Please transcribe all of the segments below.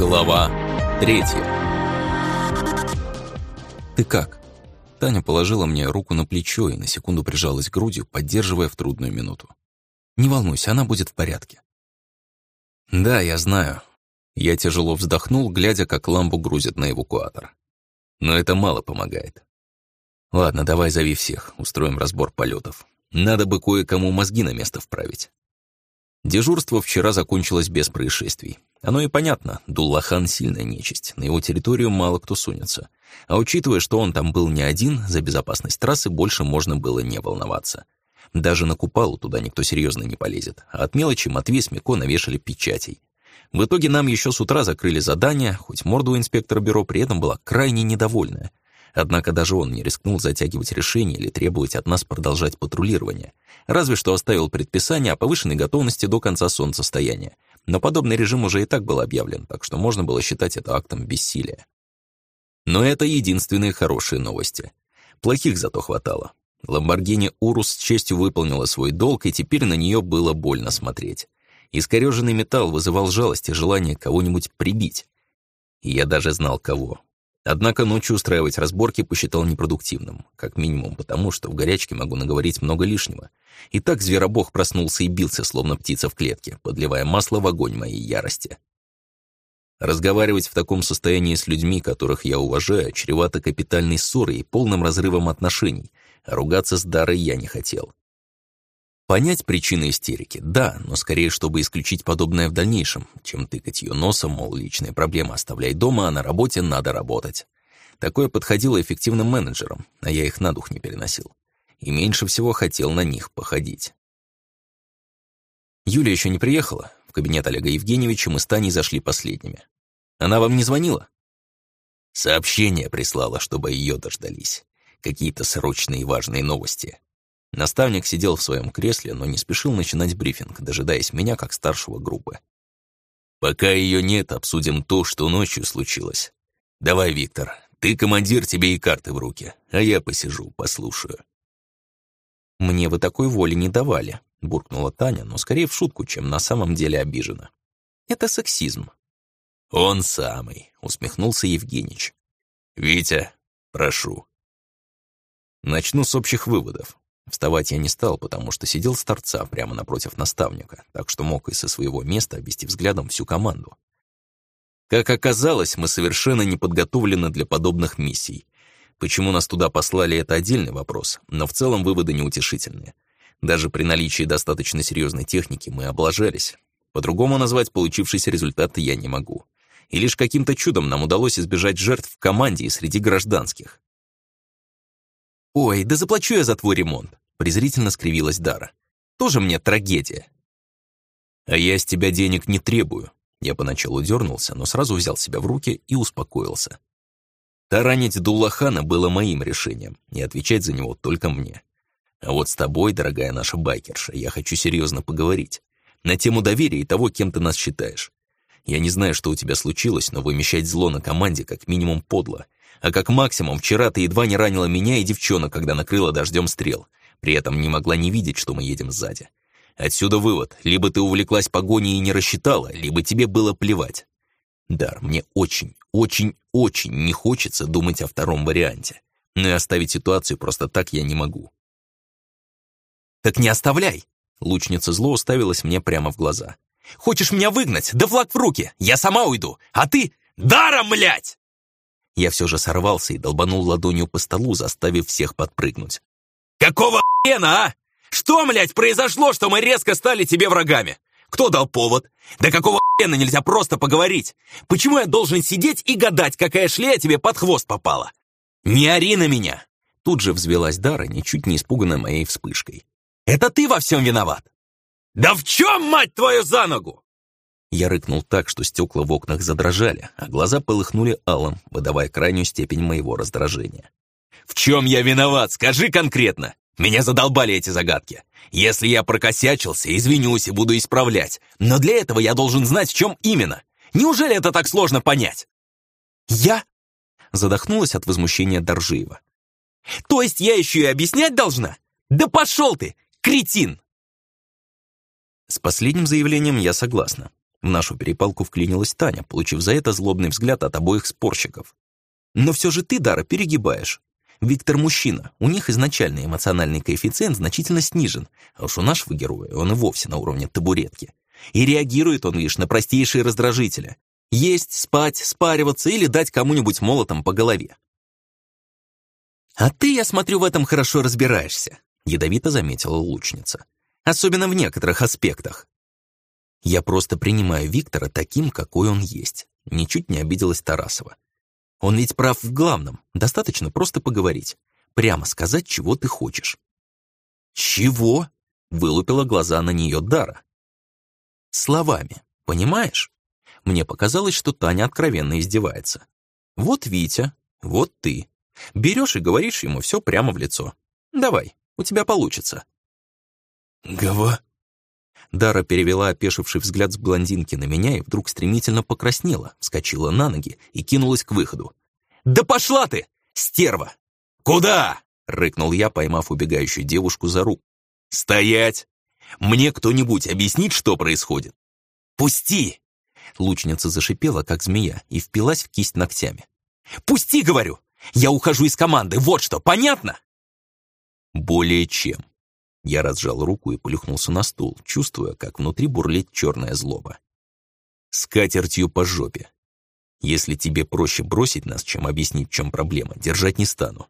Глава третья. «Ты как?» Таня положила мне руку на плечо и на секунду прижалась грудью, поддерживая в трудную минуту. «Не волнуйся, она будет в порядке». «Да, я знаю». Я тяжело вздохнул, глядя, как ламбу грузят на эвакуатор. Но это мало помогает. Ладно, давай зови всех, устроим разбор полетов. Надо бы кое-кому мозги на место вправить. Дежурство вчера закончилось без происшествий. Оно и понятно, Дуллахан — сильная нечисть, на его территорию мало кто сунется. А учитывая, что он там был не один, за безопасность трассы больше можно было не волноваться. Даже на Купалу туда никто серьезно не полезет, а от мелочи Матвей с Мико навешали печатей. В итоге нам еще с утра закрыли задание, хоть морду инспектора бюро при этом была крайне недовольная. Однако даже он не рискнул затягивать решение или требовать от нас продолжать патрулирование. Разве что оставил предписание о повышенной готовности до конца солнцестояния. Но подобный режим уже и так был объявлен, так что можно было считать это актом бессилия. Но это единственные хорошие новости. Плохих зато хватало. Ламборгини Урус с честью выполнила свой долг, и теперь на нее было больно смотреть. Искореженный металл вызывал жалость и желание кого-нибудь прибить. И я даже знал, кого. Однако ночью устраивать разборки посчитал непродуктивным, как минимум потому, что в горячке могу наговорить много лишнего. И так зверобог проснулся и бился, словно птица в клетке, подливая масло в огонь моей ярости. Разговаривать в таком состоянии с людьми, которых я уважаю, чревато капитальной ссорой и полным разрывом отношений, а ругаться с Дарой я не хотел. Понять причины истерики, да, но скорее, чтобы исключить подобное в дальнейшем, чем тыкать ее носом, мол, личные проблемы оставляй дома, а на работе надо работать. Такое подходило эффективным менеджерам, а я их на дух не переносил. И меньше всего хотел на них походить. Юля еще не приехала. В кабинет Олега Евгеньевича мы с Таней зашли последними. Она вам не звонила? Сообщение прислала, чтобы ее дождались. Какие-то срочные важные новости. Наставник сидел в своем кресле, но не спешил начинать брифинг, дожидаясь меня как старшего группы. «Пока ее нет, обсудим то, что ночью случилось. Давай, Виктор, ты командир, тебе и карты в руки, а я посижу, послушаю». «Мне вы такой воли не давали», — буркнула Таня, но скорее в шутку, чем на самом деле обижена. «Это сексизм». «Он самый», — усмехнулся Евгеньевич. «Витя, прошу». Начну с общих выводов. Вставать я не стал, потому что сидел с торца прямо напротив наставника, так что мог и со своего места обвести взглядом всю команду. Как оказалось, мы совершенно не подготовлены для подобных миссий. Почему нас туда послали, это отдельный вопрос, но в целом выводы неутешительные. Даже при наличии достаточно серьезной техники мы облажались. По-другому назвать получившийся результат я не могу. И лишь каким-то чудом нам удалось избежать жертв в команде и среди гражданских. «Ой, да заплачу я за твой ремонт», — презрительно скривилась Дара. «Тоже мне трагедия». «А я с тебя денег не требую». Я поначалу дернулся, но сразу взял себя в руки и успокоился. Таранить Дуллахана было моим решением, и отвечать за него только мне. А вот с тобой, дорогая наша байкерша, я хочу серьезно поговорить. На тему доверия и того, кем ты нас считаешь. Я не знаю, что у тебя случилось, но вымещать зло на команде как минимум подло, а как максимум, вчера ты едва не ранила меня и девчонок, когда накрыла дождем стрел. При этом не могла не видеть, что мы едем сзади. Отсюда вывод. Либо ты увлеклась погоней и не рассчитала, либо тебе было плевать. Дар, мне очень, очень, очень не хочется думать о втором варианте. Но и оставить ситуацию просто так я не могу. «Так не оставляй!» Лучница зло уставилась мне прямо в глаза. «Хочешь меня выгнать? Да флаг в руки! Я сама уйду! А ты... Даром, млять!» Я все же сорвался и долбанул ладонью по столу, заставив всех подпрыгнуть. «Какого хрена, а? Что, млядь, произошло, что мы резко стали тебе врагами? Кто дал повод? Да какого хрена нельзя просто поговорить? Почему я должен сидеть и гадать, какая шлея тебе под хвост попала? Не ори на меня!» Тут же взвелась Дара, ничуть не испуганная моей вспышкой. «Это ты во всем виноват!» «Да в чем, мать твою, за ногу?» Я рыкнул так, что стекла в окнах задрожали, а глаза полыхнули алым, выдавая крайнюю степень моего раздражения. «В чем я виноват? Скажи конкретно! Меня задолбали эти загадки. Если я прокосячился, извинюсь и буду исправлять. Но для этого я должен знать, в чем именно. Неужели это так сложно понять?» «Я?» Задохнулась от возмущения Доржиева. «То есть я еще и объяснять должна? Да пошел ты, кретин!» С последним заявлением я согласна. В нашу перепалку вклинилась Таня, получив за это злобный взгляд от обоих спорщиков. «Но все же ты, Дара, перегибаешь. Виктор мужчина, у них изначальный эмоциональный коэффициент значительно снижен, а уж у нашего героя он и вовсе на уровне табуретки. И реагирует он лишь на простейшие раздражители. Есть, спать, спариваться или дать кому-нибудь молотом по голове. «А ты, я смотрю, в этом хорошо разбираешься», — ядовито заметила лучница. «Особенно в некоторых аспектах. Я просто принимаю Виктора таким, какой он есть. Ничуть не обиделась Тарасова. Он ведь прав в главном. Достаточно просто поговорить. Прямо сказать, чего ты хочешь. «Чего?» — вылупила глаза на нее Дара. «Словами, понимаешь?» Мне показалось, что Таня откровенно издевается. «Вот Витя, вот ты. Берешь и говоришь ему все прямо в лицо. Давай, у тебя получится». «Гава?» Дара перевела опешивший взгляд с блондинки на меня и вдруг стремительно покраснела, вскочила на ноги и кинулась к выходу. «Да пошла ты, стерва!» «Куда?» — рыкнул я, поймав убегающую девушку за руку. «Стоять! Мне кто-нибудь объяснит, что происходит?» «Пусти!» Лучница зашипела, как змея, и впилась в кисть ногтями. «Пусти, говорю! Я ухожу из команды, вот что, понятно?» «Более чем», я разжал руку и плюхнулся на стул, чувствуя, как внутри бурлит черная злоба. С катертью по жопе. Если тебе проще бросить нас, чем объяснить, в чем проблема, держать не стану.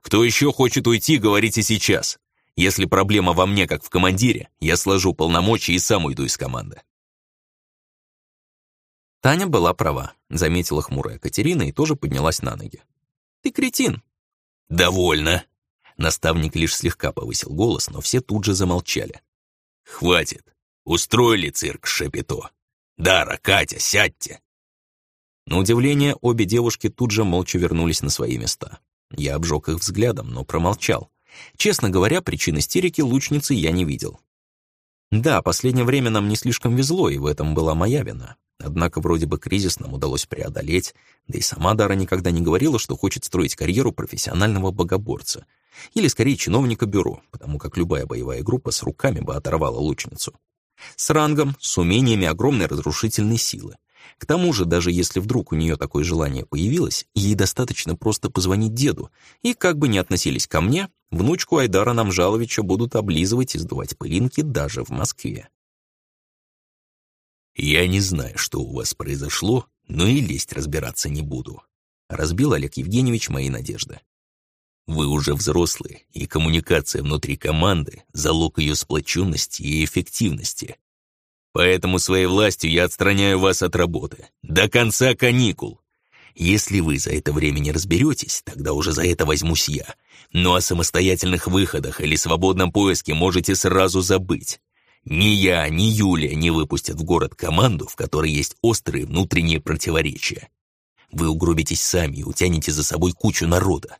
Кто еще хочет уйти, говорите сейчас. Если проблема во мне, как в командире, я сложу полномочия и сам уйду из команды. Таня была права, заметила хмурая Катерина и тоже поднялась на ноги. «Ты кретин!» «Довольно!» Наставник лишь слегка повысил голос, но все тут же замолчали. «Хватит! Устроили цирк Шапито! Дара, Катя, сядьте!» На удивление, обе девушки тут же молча вернулись на свои места. Я обжег их взглядом, но промолчал. Честно говоря, причин истерики лучницы я не видел. Да, последнее время нам не слишком везло, и в этом была моя вина. Однако вроде бы кризис нам удалось преодолеть, да и сама Дара никогда не говорила, что хочет строить карьеру профессионального богоборца — или, скорее, чиновника бюро, потому как любая боевая группа с руками бы оторвала лучницу. С рангом, с умениями огромной разрушительной силы. К тому же, даже если вдруг у нее такое желание появилось, ей достаточно просто позвонить деду, и как бы ни относились ко мне, внучку Айдара Намжаловича будут облизывать и сдувать пылинки даже в Москве. «Я не знаю, что у вас произошло, но и лезть разбираться не буду», разбил Олег Евгеньевич мои надежды. Вы уже взрослые, и коммуникация внутри команды — залог ее сплоченности и эффективности. Поэтому своей властью я отстраняю вас от работы. До конца каникул. Если вы за это время не разберетесь, тогда уже за это возьмусь я. Но о самостоятельных выходах или свободном поиске можете сразу забыть. Ни я, ни Юлия не выпустят в город команду, в которой есть острые внутренние противоречия. Вы угробитесь сами и утянете за собой кучу народа.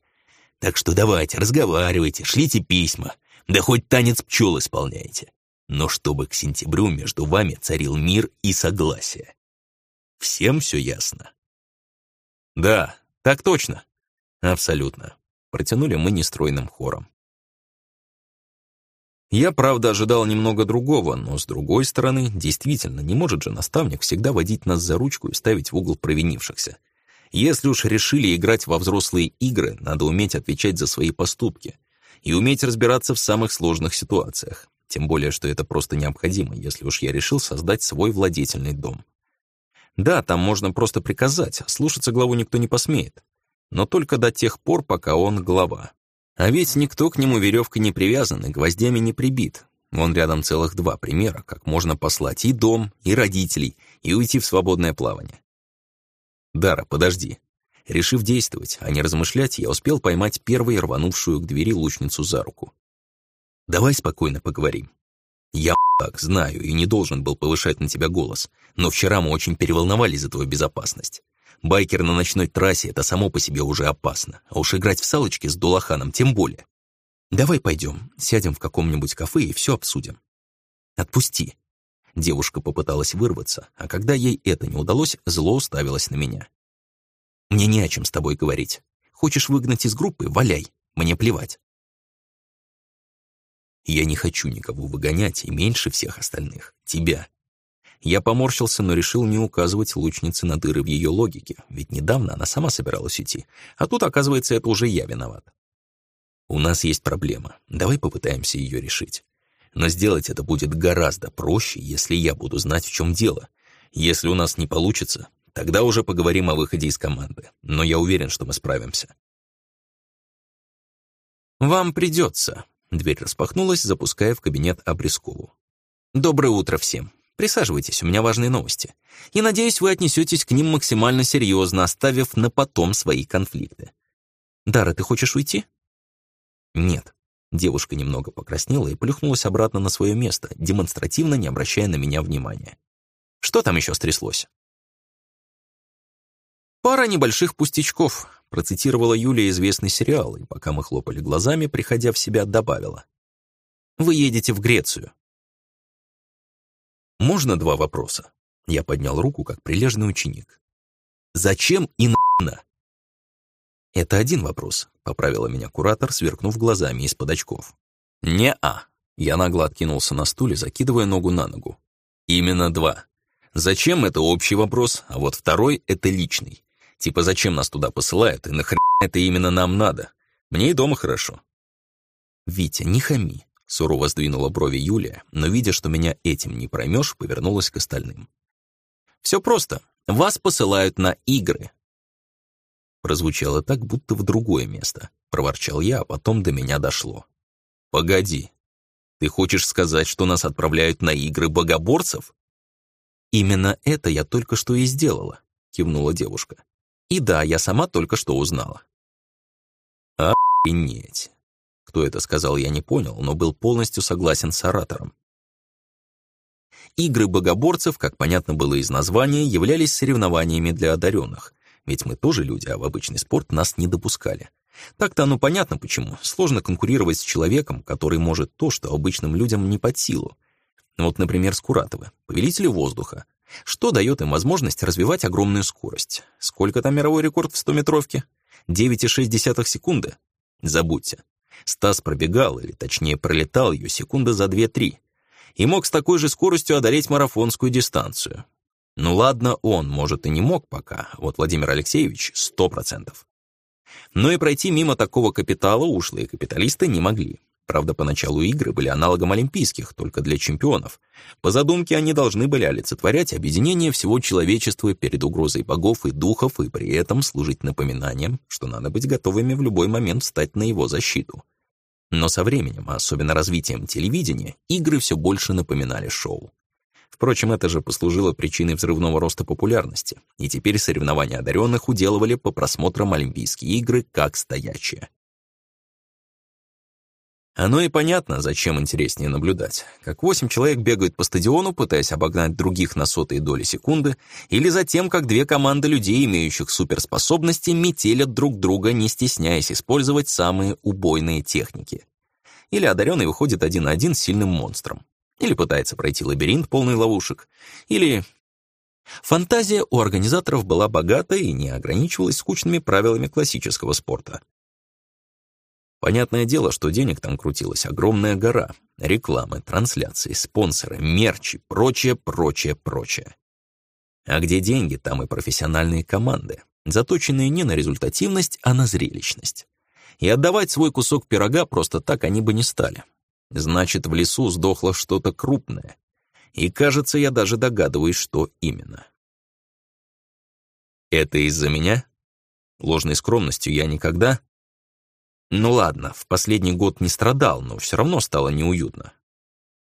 Так что давайте, разговаривайте, шлите письма, да хоть танец пчел исполняйте. Но чтобы к сентябрю между вами царил мир и согласие. Всем все ясно? Да, так точно. Абсолютно. Протянули мы нестройным хором. Я, правда, ожидал немного другого, но, с другой стороны, действительно, не может же наставник всегда водить нас за ручку и ставить в угол провинившихся. Если уж решили играть во взрослые игры, надо уметь отвечать за свои поступки и уметь разбираться в самых сложных ситуациях. Тем более, что это просто необходимо, если уж я решил создать свой владетельный дом. Да, там можно просто приказать, а слушаться главу никто не посмеет. Но только до тех пор, пока он глава. А ведь никто к нему веревкой не привязан и гвоздями не прибит. Вон рядом целых два примера, как можно послать и дом, и родителей, и уйти в свободное плавание. «Дара, подожди». Решив действовать, а не размышлять, я успел поймать первой рванувшую к двери лучницу за руку. «Давай спокойно поговорим. Я так знаю и не должен был повышать на тебя голос, но вчера мы очень переволновались за твою безопасность. Байкер на ночной трассе — это само по себе уже опасно, а уж играть в салочки с Дулаханом тем более. Давай пойдем, сядем в каком-нибудь кафе и все обсудим. Отпусти. Девушка попыталась вырваться, а когда ей это не удалось, зло уставилось на меня. «Мне не о чем с тобой говорить. Хочешь выгнать из группы — валяй. Мне плевать». «Я не хочу никого выгонять, и меньше всех остальных. Тебя. Я поморщился, но решил не указывать лучнице на дыры в ее логике, ведь недавно она сама собиралась идти, а тут, оказывается, это уже я виноват. У нас есть проблема, давай попытаемся ее решить. Но сделать это будет гораздо проще, если я буду знать, в чем дело. Если у нас не получится, тогда уже поговорим о выходе из команды, но я уверен, что мы справимся. «Вам придется», — дверь распахнулась, запуская в кабинет Обрезкову. «Доброе утро всем. Присаживайтесь, у меня важные новости. И надеюсь, вы отнесетесь к ним максимально серьезно, оставив на потом свои конфликты. Дара, ты хочешь уйти? Нет. Девушка немного покраснела и плюхнулась обратно на свое место, демонстративно не обращая на меня внимания. Что там еще стряслось? Пара небольших пустячков, процитировала Юлия известный сериал, и пока мы хлопали глазами, приходя в себя, добавила. Вы едете в Грецию. «Можно два вопроса?» Я поднял руку, как прилежный ученик. «Зачем и на?» «Это один вопрос», — поправила меня куратор, сверкнув глазами из-под очков. «Не-а». Я нагло откинулся на стуле, закидывая ногу на ногу. «Именно два. Зачем — это общий вопрос, а вот второй — это личный. Типа, зачем нас туда посылают, и нахрен это именно нам надо? Мне и дома хорошо». «Витя, не хами. Сурово сдвинула брови Юлия, но, видя, что меня этим не проймешь, повернулась к остальным. «Все просто. Вас посылают на игры». Прозвучало так, будто в другое место. Проворчал я, а потом до меня дошло. «Погоди. Ты хочешь сказать, что нас отправляют на игры богоборцев?» «Именно это я только что и сделала», — кивнула девушка. «И да, я сама только что узнала». «Охренеть. Кто это сказал, я не понял, но был полностью согласен с оратором. Игры богоборцев, как понятно было из названия, являлись соревнованиями для одаренных, ведь мы тоже люди, а в обычный спорт нас не допускали. Так-то оно понятно почему. Сложно конкурировать с человеком, который может то, что обычным людям не под силу. Вот, например, Скуратовы, повелители воздуха. Что дает им возможность развивать огромную скорость? Сколько там мировой рекорд в 100-метровке? 9,6 секунды? Забудьте. Стас пробегал, или точнее пролетал ее секунды за 2-3, и мог с такой же скоростью одолеть марафонскую дистанцию. Ну ладно, он, может, и не мог пока, вот Владимир Алексеевич — сто процентов. Но и пройти мимо такого капитала ушлые капиталисты не могли. Правда, поначалу игры были аналогом олимпийских, только для чемпионов. По задумке они должны были олицетворять объединение всего человечества перед угрозой богов и духов и при этом служить напоминанием, что надо быть готовыми в любой момент встать на его защиту. Но со временем, а особенно развитием телевидения, игры все больше напоминали шоу. Впрочем, это же послужило причиной взрывного роста популярности, и теперь соревнования одаренных уделывали по просмотрам Олимпийские игры как стоячие. Оно и понятно, зачем интереснее наблюдать. Как восемь человек бегают по стадиону, пытаясь обогнать других на сотые доли секунды, или за тем, как две команды людей, имеющих суперспособности, метелят друг друга, не стесняясь использовать самые убойные техники. Или одаренный выходит один на один с сильным монстром. Или пытается пройти лабиринт, полный ловушек. Или... Фантазия у организаторов была богата и не ограничивалась скучными правилами классического спорта. Понятное дело, что денег там крутилась огромная гора. Рекламы, трансляции, спонсоры, мерчи, прочее, прочее, прочее. А где деньги, там и профессиональные команды, заточенные не на результативность, а на зрелищность. И отдавать свой кусок пирога просто так они бы не стали. Значит, в лесу сдохло что-то крупное. И, кажется, я даже догадываюсь, что именно. Это из-за меня? Ложной скромностью я никогда ну ладно, в последний год не страдал, но все равно стало неуютно.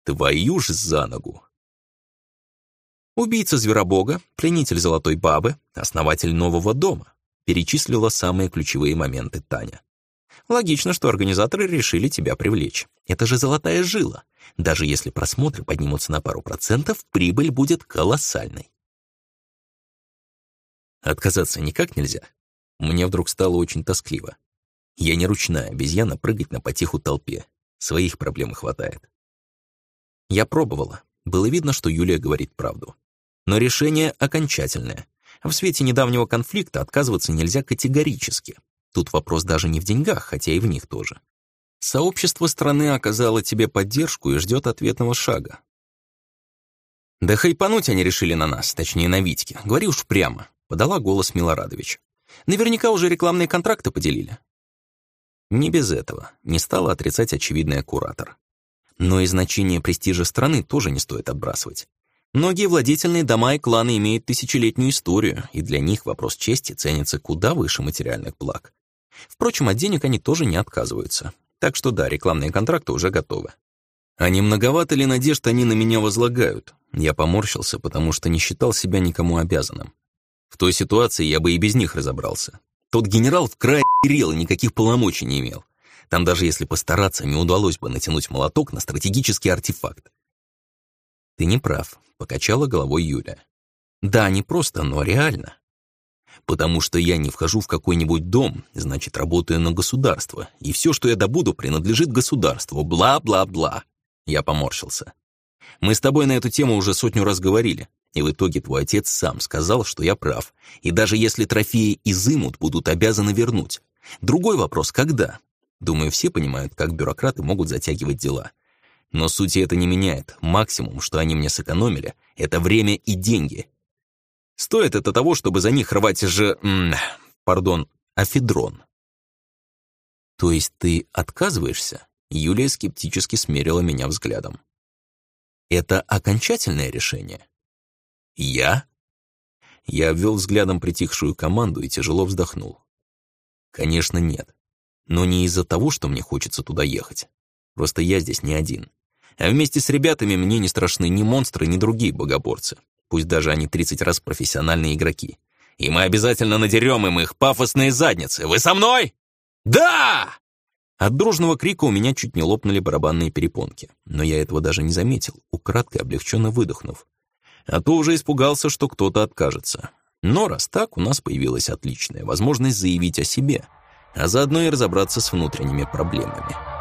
Твою ж за ногу. Убийца Зверобога, пленитель Золотой Бабы, основатель нового дома, перечислила самые ключевые моменты Таня. Логично, что организаторы решили тебя привлечь. Это же золотая жила. Даже если просмотры поднимутся на пару процентов, прибыль будет колоссальной. Отказаться никак нельзя. Мне вдруг стало очень тоскливо. Я не ручная обезьяна прыгать на потеху толпе. Своих проблем хватает. Я пробовала. Было видно, что Юлия говорит правду. Но решение окончательное. В свете недавнего конфликта отказываться нельзя категорически. Тут вопрос даже не в деньгах, хотя и в них тоже. Сообщество страны оказало тебе поддержку и ждет ответного шага. Да хайпануть они решили на нас, точнее на Витьке. Говори уж прямо, подала голос Милорадович. Наверняка уже рекламные контракты поделили. Не без этого, не стала отрицать очевидная куратор. Но и значение престижа страны тоже не стоит отбрасывать. Многие владетельные дома и кланы имеют тысячелетнюю историю, и для них вопрос чести ценится куда выше материальных благ. Впрочем, от денег они тоже не отказываются. Так что да, рекламные контракты уже готовы. А не многовато ли надежд они на меня возлагают? Я поморщился, потому что не считал себя никому обязанным. В той ситуации я бы и без них разобрался. Тот генерал в край рел и никаких полномочий не имел. Там даже если постараться, не удалось бы натянуть молоток на стратегический артефакт. «Ты не прав», — покачала головой Юля. «Да, не просто, но реально. Потому что я не вхожу в какой-нибудь дом, значит, работаю на государство, и все, что я добуду, принадлежит государству, бла-бла-бла». Я поморщился. «Мы с тобой на эту тему уже сотню раз говорили, и в итоге твой отец сам сказал, что я прав, и даже если трофеи изымут, будут обязаны вернуть. Другой вопрос — когда? Думаю, все понимают, как бюрократы могут затягивать дела. Но сути это не меняет. Максимум, что они мне сэкономили, это время и деньги. Стоит это того, чтобы за них рвать же... М пардон, афедрон. То есть ты отказываешься? Юлия скептически смерила меня взглядом. Это окончательное решение? Я? Я обвел взглядом притихшую команду и тяжело вздохнул. Конечно, нет. Но не из-за того, что мне хочется туда ехать. Просто я здесь не один. А вместе с ребятами мне не страшны ни монстры, ни другие богоборцы. Пусть даже они 30 раз профессиональные игроки. И мы обязательно надерем им их пафосные задницы. Вы со мной? Да! От дружного крика у меня чуть не лопнули барабанные перепонки. Но я этого даже не заметил, украдкой облегченно выдохнув. А то уже испугался, что кто-то откажется. Но раз так, у нас появилась отличная возможность заявить о себе, а заодно и разобраться с внутренними проблемами.